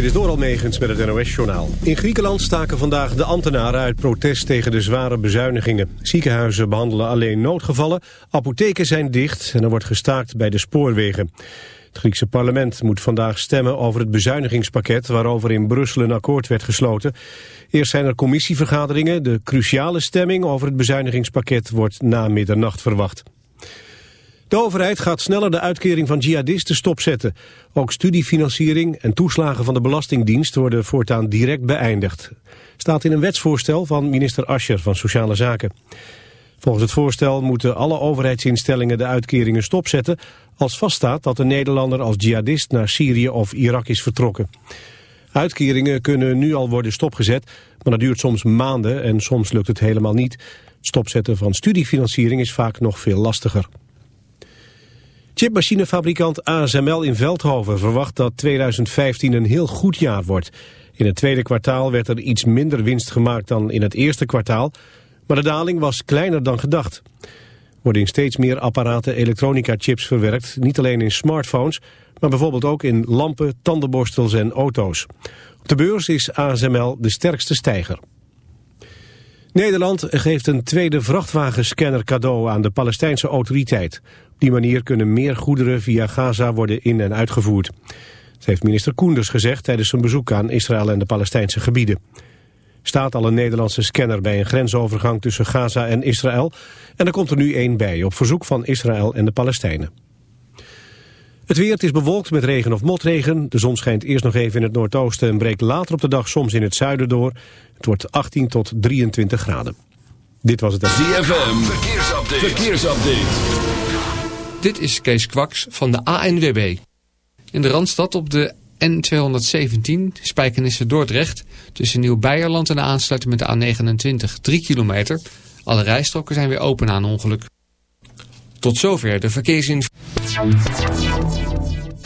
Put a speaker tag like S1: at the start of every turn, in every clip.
S1: Dit is Doral Megens met het NOS-journaal. In Griekenland staken vandaag de ambtenaren uit protest tegen de zware bezuinigingen. Ziekenhuizen behandelen alleen noodgevallen, apotheken zijn dicht en er wordt gestaakt bij de spoorwegen. Het Griekse parlement moet vandaag stemmen over het bezuinigingspakket waarover in Brussel een akkoord werd gesloten. Eerst zijn er commissievergaderingen, de cruciale stemming over het bezuinigingspakket wordt na middernacht verwacht. De overheid gaat sneller de uitkering van jihadisten stopzetten. Ook studiefinanciering en toeslagen van de Belastingdienst worden voortaan direct beëindigd. Staat in een wetsvoorstel van minister Ascher van Sociale Zaken. Volgens het voorstel moeten alle overheidsinstellingen de uitkeringen stopzetten... als vaststaat dat een Nederlander als jihadist naar Syrië of Irak is vertrokken. Uitkeringen kunnen nu al worden stopgezet, maar dat duurt soms maanden en soms lukt het helemaal niet. stopzetten van studiefinanciering is vaak nog veel lastiger. Chipmachinefabrikant ASML in Veldhoven verwacht dat 2015 een heel goed jaar wordt. In het tweede kwartaal werd er iets minder winst gemaakt dan in het eerste kwartaal, maar de daling was kleiner dan gedacht. Worden in steeds meer apparaten elektronica-chips verwerkt, niet alleen in smartphones, maar bijvoorbeeld ook in lampen, tandenborstels en auto's. Op de beurs is ASML de sterkste stijger. Nederland geeft een tweede vrachtwagenscanner cadeau aan de Palestijnse autoriteit. Op die manier kunnen meer goederen via Gaza worden in- en uitgevoerd. Dat heeft minister Koenders gezegd tijdens zijn bezoek aan Israël en de Palestijnse gebieden. Staat al een Nederlandse scanner bij een grensovergang tussen Gaza en Israël. En er komt er nu één bij op verzoek van Israël en de Palestijnen. Het weer, het is bewolkt met regen of motregen. De zon schijnt eerst nog even in het noordoosten en breekt later op de dag soms in het zuiden door. Het wordt 18 tot 23 graden. Dit was het...
S2: ZFM, verkeersupdate. verkeersupdate.
S3: Dit is Kees Kwaks van de ANWB. In de Randstad op de N217, Spijkenisse Dordrecht... tussen Nieuw-Beierland en de aansluiting met de A29, 3 kilometer. Alle rijstroken zijn weer open na een ongeluk. Tot zover de verkeersinformatie.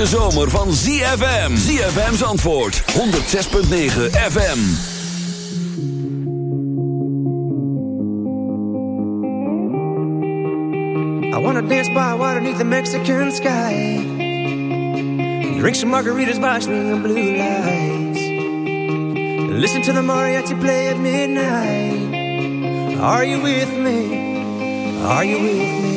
S2: hete zomer van ZFM. ZFM's antwoord. 106.9 FM.
S4: I wanna dance by water beneath the Mexican sky. Drink some margaritas by swinging blue lights. Listen to the mariachi play at midnight. Are you with me? Are you with me?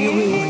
S4: you
S2: will.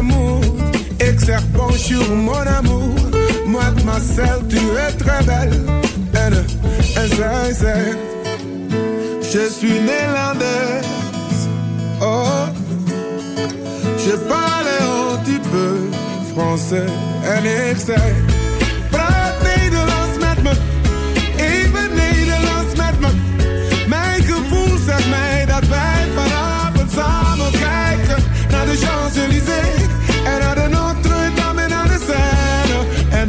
S5: Ik zeggen moet. Ik zeg bonjour mon amour, mademoiselle tu es très belle. En, eh, en zij zegt, je suis Nederlands. Oh, je parle un petit peu français. En ik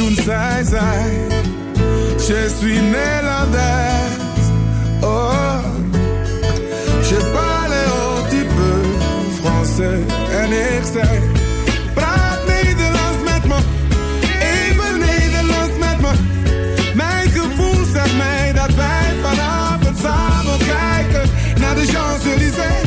S5: Toen zij zei, je suis Nederlands. Oh, je parle un petit peu français. En ik zei, praat Nederlands met me. Even Nederlands met me. Mijn gevoel zegt mij dat wij vanavond samen kijken naar de Champs-Élysées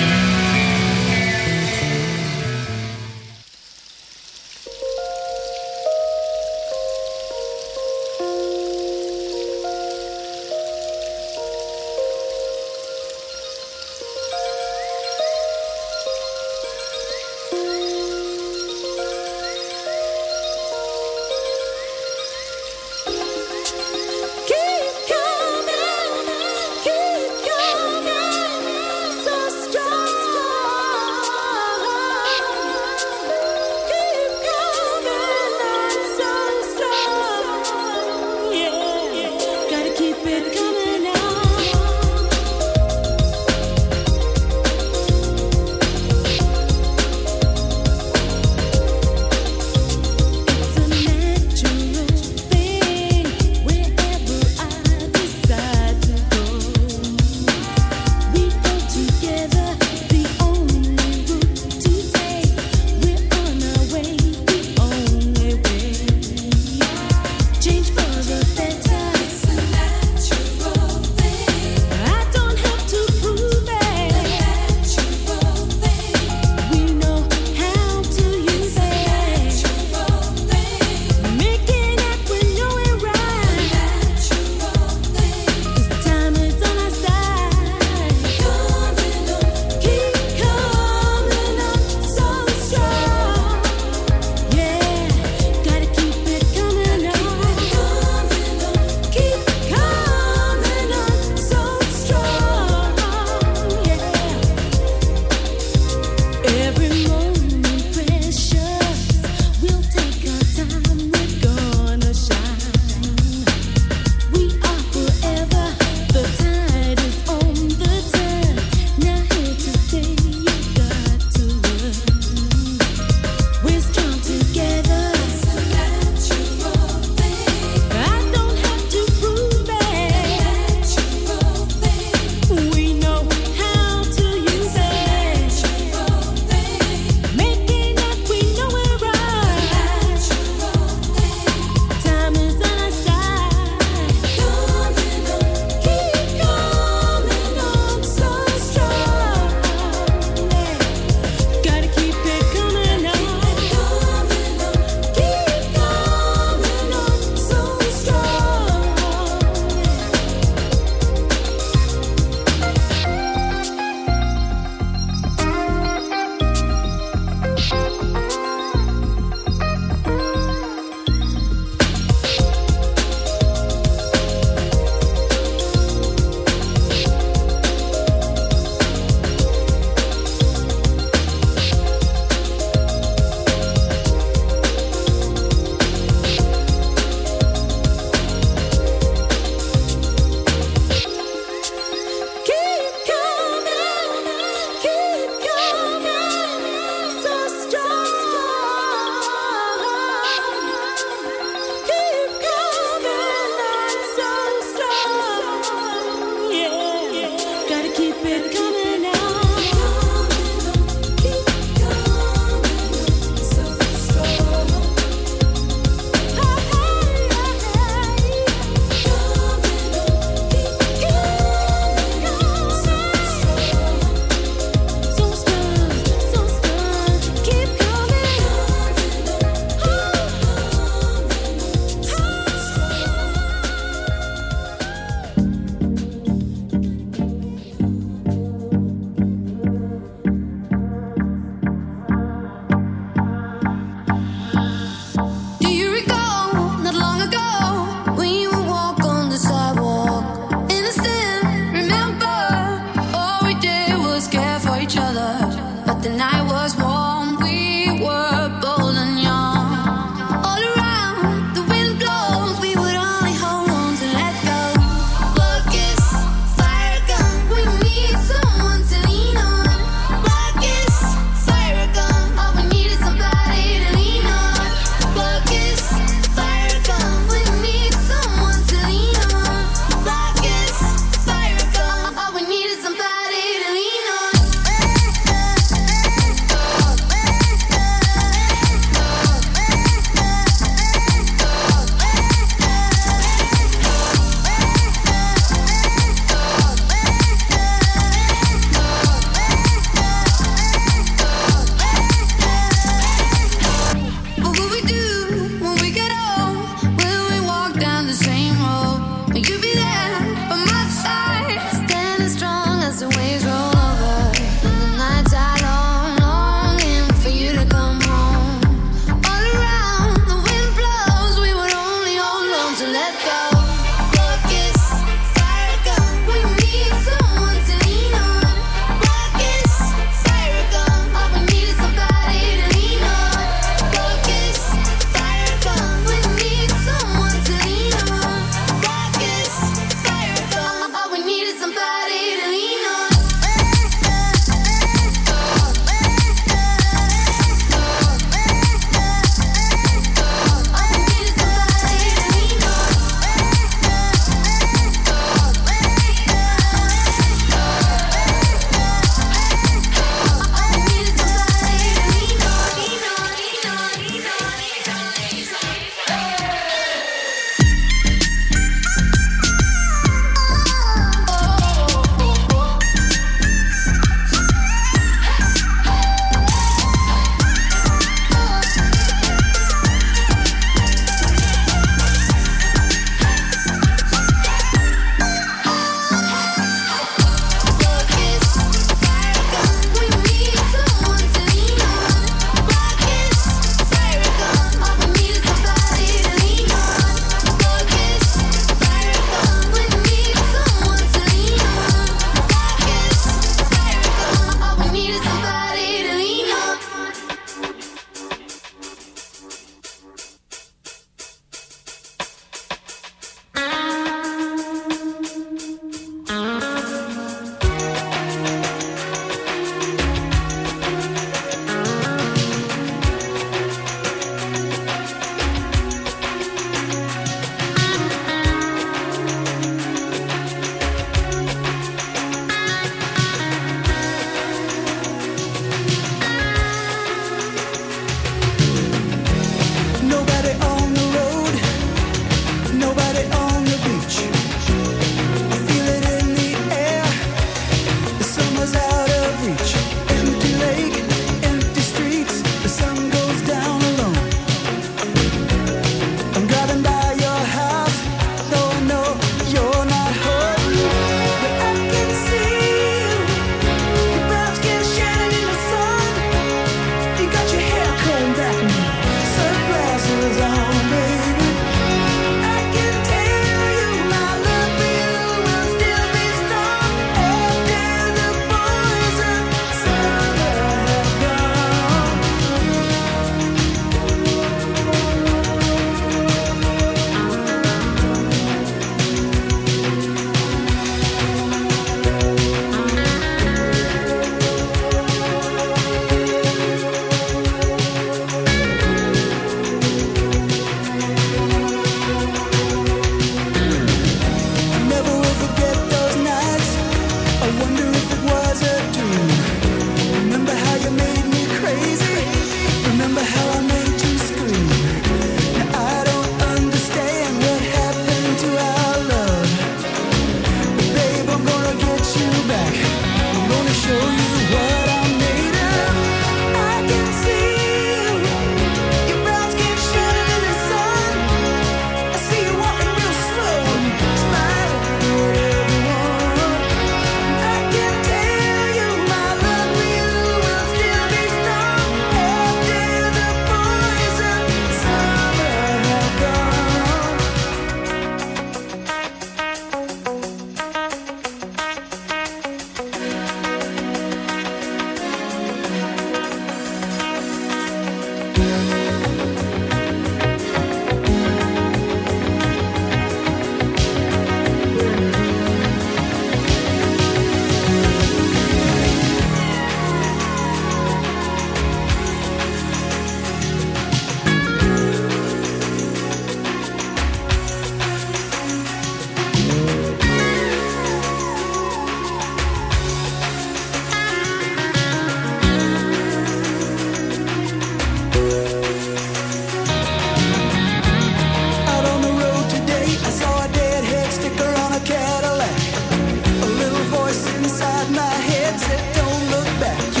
S6: heads that don't look back.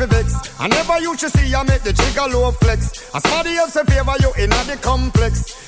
S7: a for vex. I never used to see I make the trigger low flex. As somebody else in favor you in a the complex.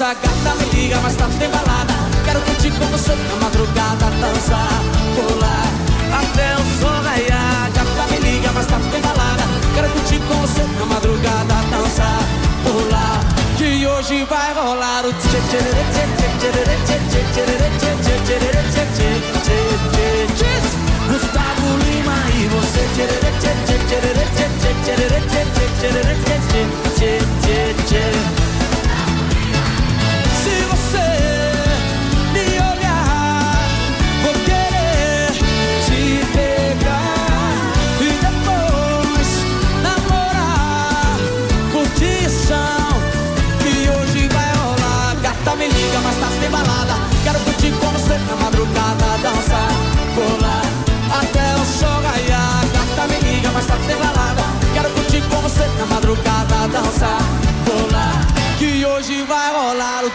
S8: yes, I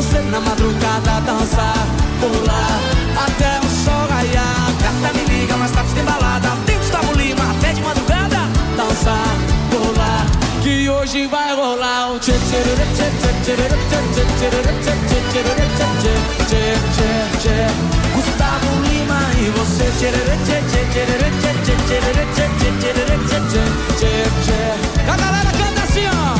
S9: você na madrugada, dançar, pular até o sol raiar. Gata, me liga, mais tarde tem balada. Tem Gustavo Lima até de madrugada, dançar, pular. Que hoje vai rolar o Gustavo Lima e você A galera canta assim, ó.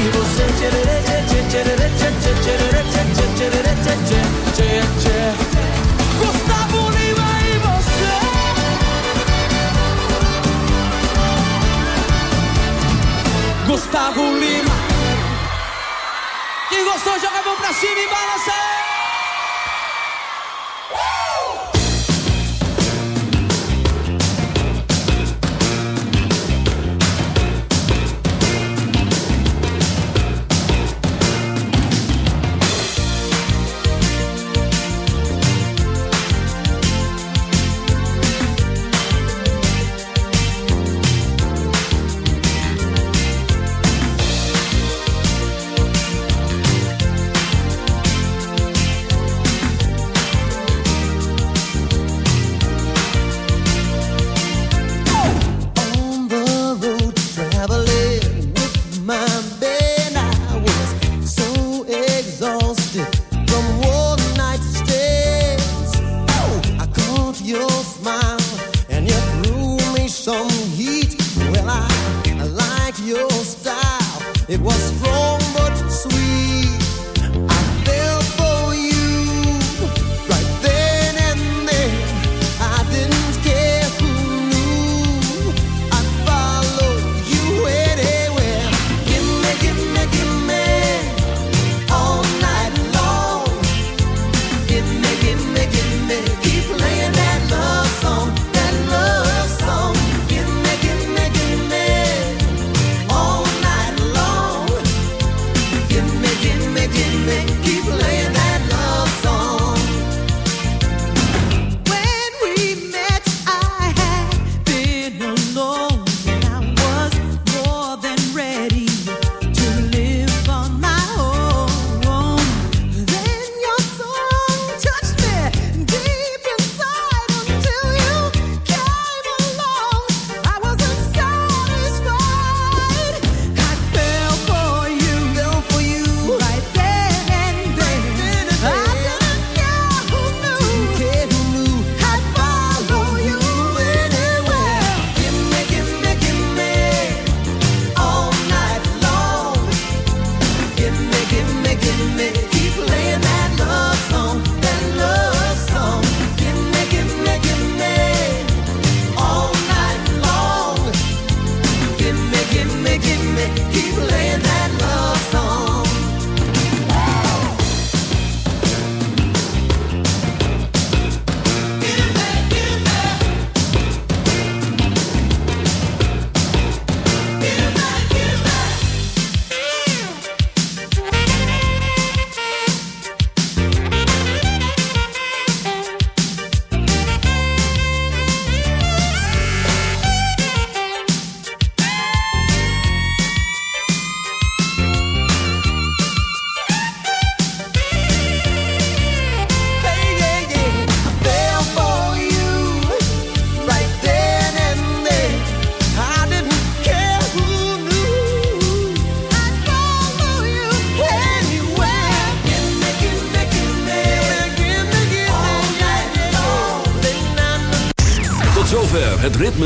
S9: e você tchê tchê tchê